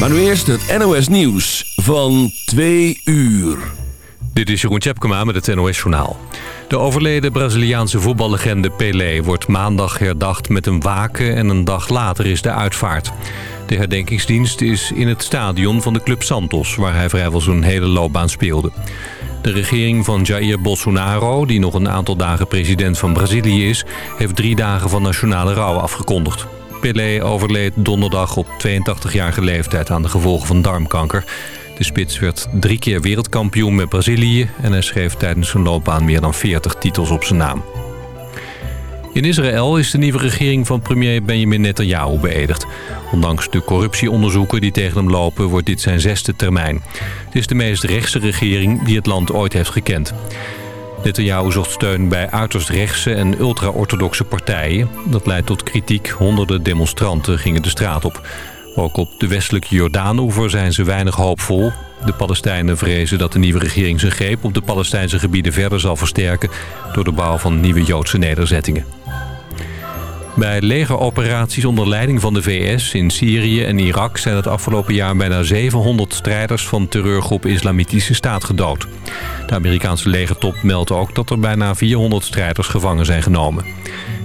Maar nu eerst het NOS Nieuws van 2 uur. Dit is Jeroen Tjepkema met het NOS Journaal. De overleden Braziliaanse voetballegende Pelé wordt maandag herdacht met een waken... en een dag later is de uitvaart. De herdenkingsdienst is in het stadion van de Club Santos... waar hij vrijwel zijn hele loopbaan speelde. De regering van Jair Bolsonaro, die nog een aantal dagen president van Brazilië is... heeft drie dagen van nationale rouw afgekondigd. Pelé overleed donderdag op 82-jarige leeftijd aan de gevolgen van darmkanker. De spits werd drie keer wereldkampioen met Brazilië... en hij schreef tijdens zijn loopbaan meer dan 40 titels op zijn naam. In Israël is de nieuwe regering van premier Benjamin Netanyahu beëdigd. Ondanks de corruptieonderzoeken die tegen hem lopen, wordt dit zijn zesde termijn. Het is de meest rechtse regering die het land ooit heeft gekend. Netanyahu zocht steun bij uiterst rechtse en ultra-orthodoxe partijen. Dat leidt tot kritiek. Honderden demonstranten gingen de straat op. Ook op de westelijke Jordaanoever zijn ze weinig hoopvol. De Palestijnen vrezen dat de nieuwe regering zijn greep op de Palestijnse gebieden verder zal versterken... door de bouw van nieuwe Joodse nederzettingen. Bij legeroperaties onder leiding van de VS in Syrië en Irak... zijn het afgelopen jaar bijna 700 strijders van terreurgroep Islamitische Staat gedood. De Amerikaanse legertop meldt ook dat er bijna 400 strijders gevangen zijn genomen.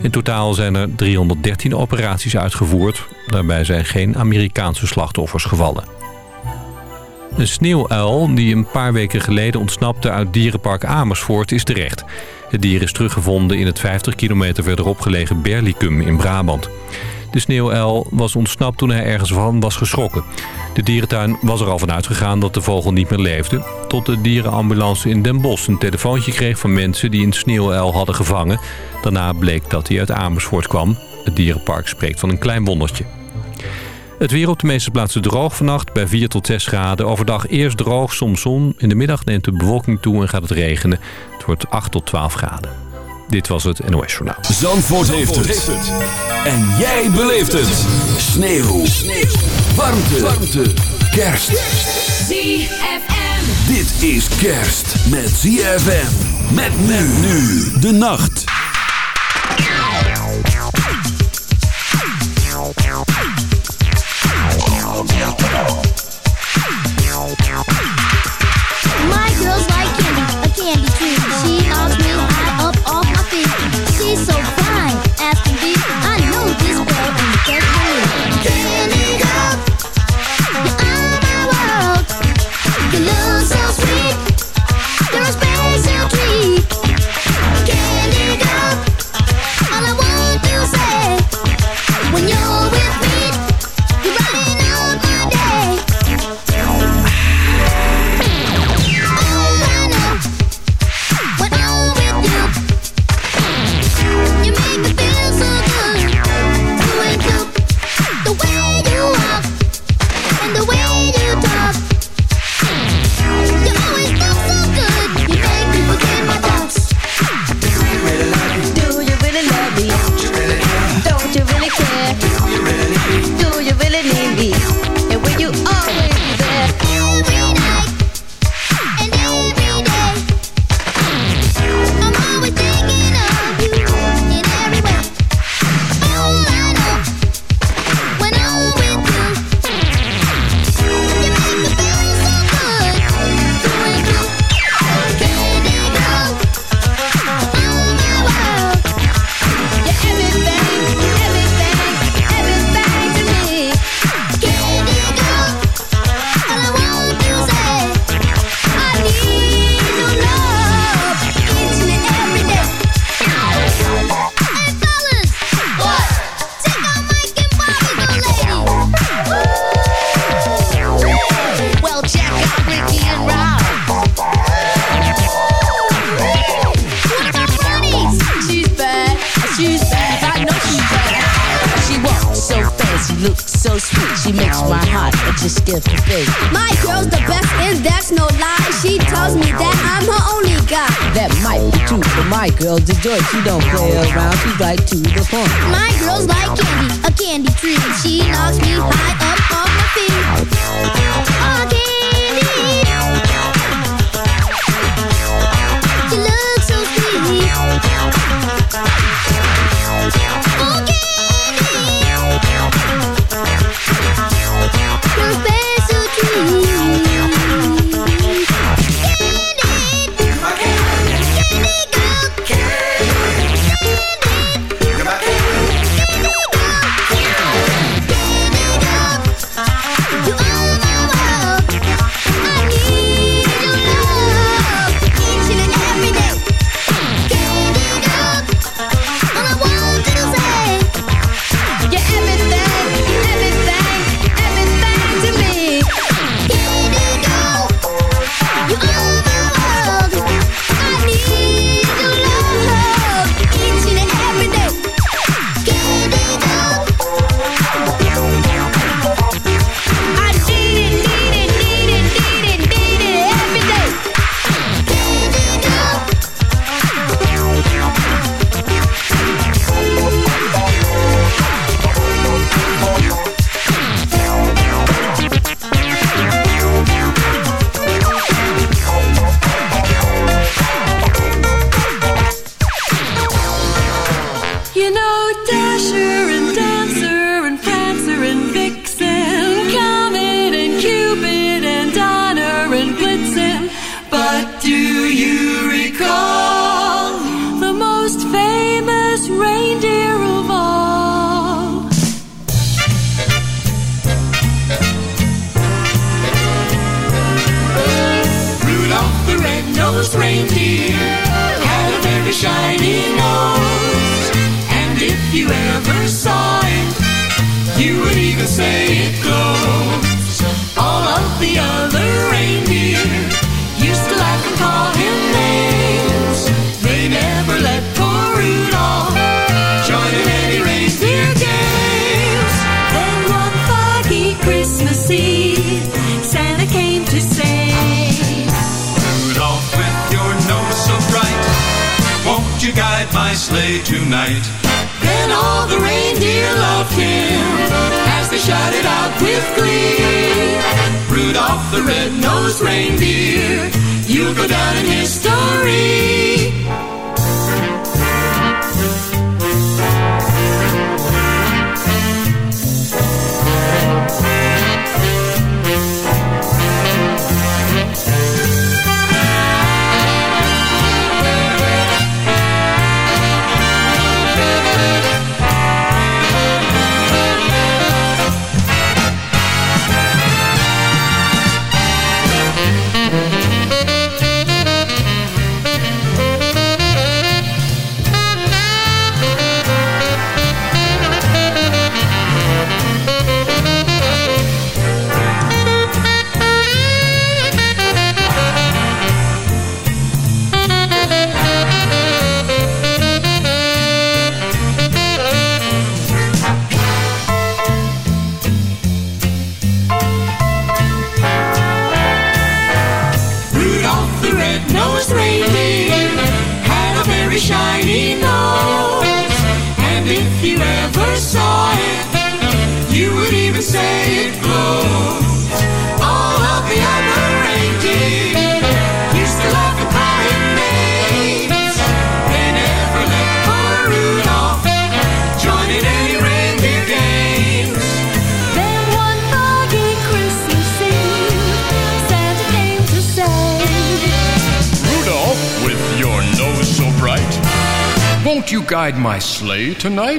In totaal zijn er 313 operaties uitgevoerd. Daarbij zijn geen Amerikaanse slachtoffers gevallen. Een sneeuwuil die een paar weken geleden ontsnapte uit dierenpark Amersfoort is terecht. Het dier is teruggevonden in het 50 kilometer verderop gelegen Berlicum in Brabant. De sneeuwuil was ontsnapt toen hij ergens van was geschrokken. De dierentuin was er al van uitgegaan dat de vogel niet meer leefde... tot de dierenambulance in Den Bosch een telefoontje kreeg van mensen die een sneeuwuil hadden gevangen. Daarna bleek dat hij uit Amersfoort kwam. Het dierenpark spreekt van een klein wondertje. Het weer op de meeste plaatsen droog vannacht bij 4 tot 6 graden. Overdag eerst droog, soms zon. In de middag neemt de bewolking toe en gaat het regenen. Het wordt 8 tot 12 graden. Dit was het NOS Journaal. Zandvoort, heeft, het. En jij beleeft het. Sneeuw. Sneeuw. Warmte. Warmte. Kerst. ZFM. Dit is kerst met ZFM. Met men nu de nacht. My girl's like candy, a candy Slay tonight?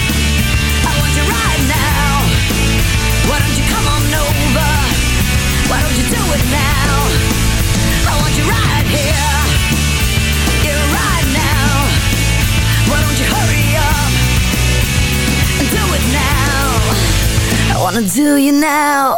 Wanna do you now.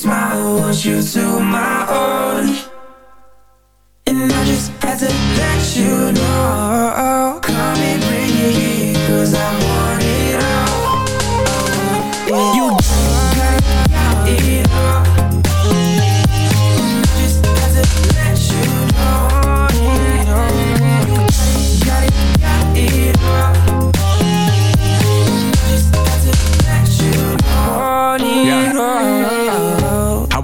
smile, want you to my own. And I just had to let you know.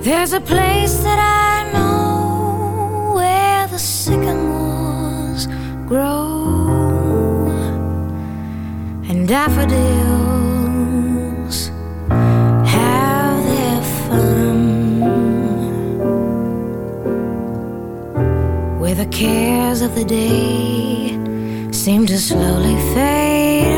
There's a place that I know where the sycamores grow and daffodils have their fun. Where the cares of the day seem to slowly fade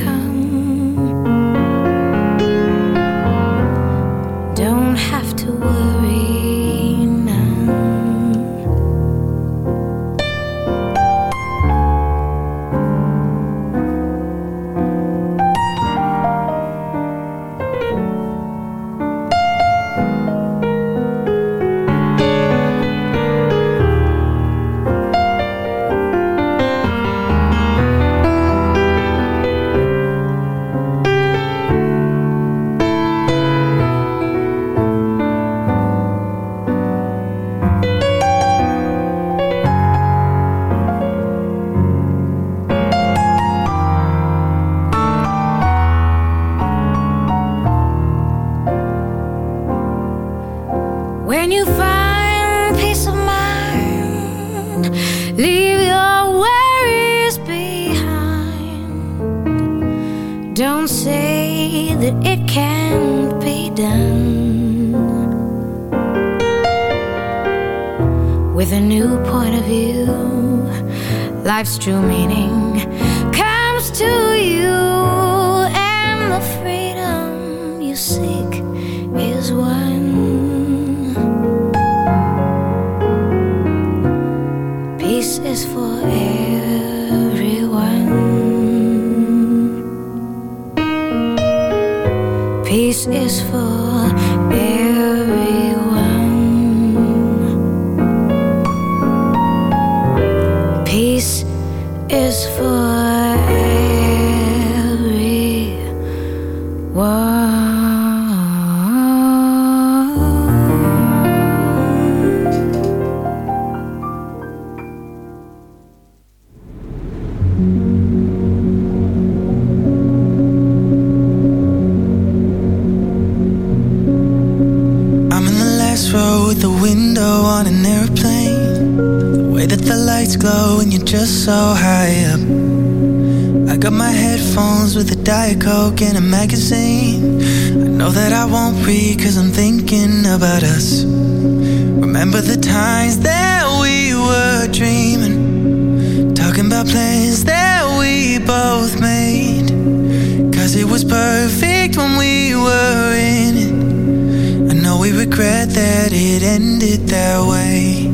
That it ended that way.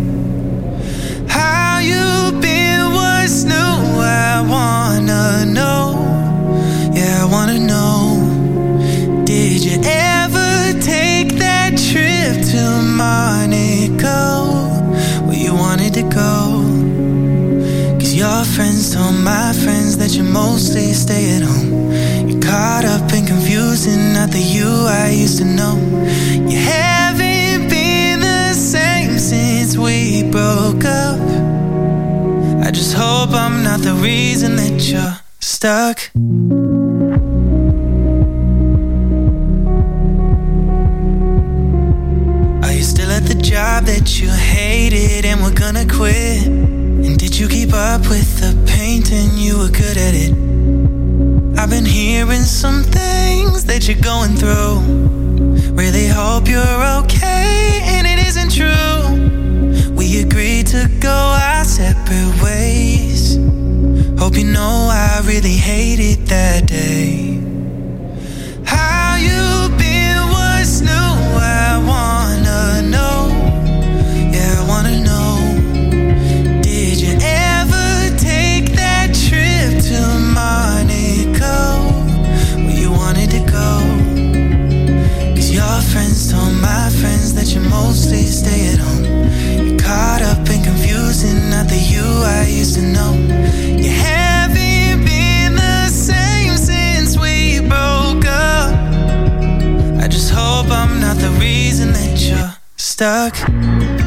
How you been? What's new? I wanna know. Yeah, I wanna know. Did you ever take that trip to Monaco? Where you wanted to go? Cause your friends told my friends that you mostly stay at home. You're caught up in confusing, not the you I used to know. You just hope I'm not the reason that you're stuck. Are you still at the job that you hated and were gonna quit? And did you keep up with the painting? You were good at it. I've been hearing some things that you're going through. Really hope you're okay and it isn't true. To go our separate ways. Hope you know I really hated that day. How you been? What's new? I wanna know. Yeah, I wanna know. Did you ever take that trip to Monaco? Where you wanted to go? Cause your friends told my friends that you mostly stay at stuck.